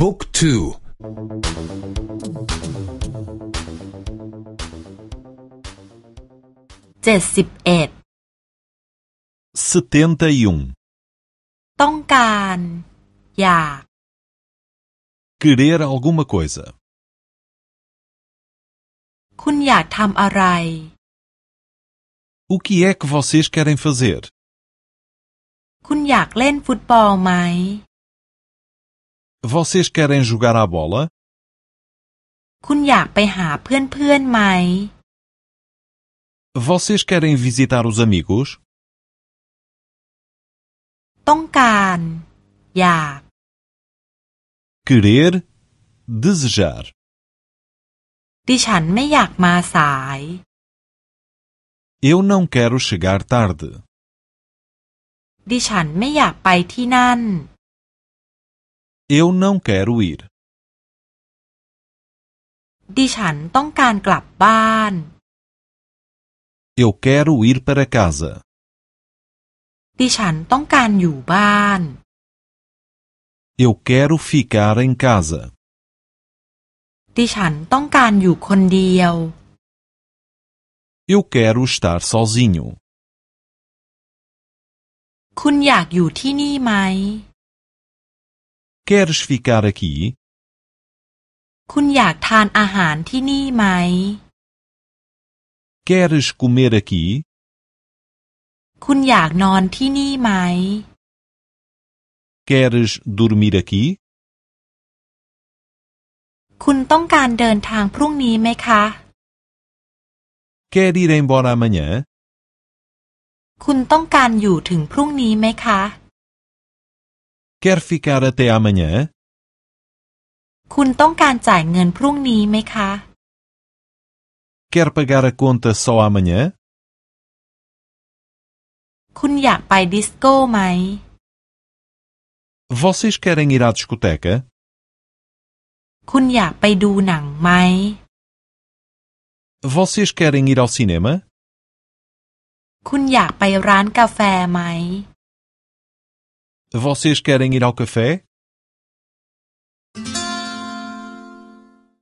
บุ๊กทู เจ็ดสิบเอ็ด 71. ต้องการ อยาก Querer alguma coisa. คุณอยากทำอะไร O que é que vocês querem fazer? คุณอยากเล่นฟุตบอลไหม Vocês querem jogar à bola? คุณอยากไปหาเพื่อนๆไหม Vocês querem visitar os amigos? ต้องการ อยาก Querer, desejar. ดิฉันไม่อยากมาสาย Eu não quero chegar tarde. ดิฉันไม่อยากไปที่นั่น Eu não quero ir. ดิฉันต้องการกลับบ้าน Eu quero ir para casa. ดิฉันต้องการอยู่บ้าน Eu quero ficar em casa. ดิฉันต้องการอยู่คนเดียว Eu quero estar sozinho. คุณอยากอยู่ที่นี่ไหม Queres ficar aqui? คุณอยากทานอาหารที่นี่ไหม Queres comer aqui? คุณอยากนอนที่นี่ไหม Queres dormir aqui? คุณต้องการเดินทางพรุ่งนี้ไหมคะ Quer ir embora amanhã? คุณต้องการอยู่ถึงพรุ่งนี้ไหมคะ Quer ficar até amanhã? คุณต้องการจ่ายเงินพรุ่งนี้ไหมคะ Quer pagar a conta só amanhã? คุณอยากไปดิสโก้ไหม Vocês querem ir à discoteca? คุณอยากไปดูหนังไหม Vocês querem ir ao cinema? คุณอยากไปร้านกาแฟไหม vocês querem ir ao café?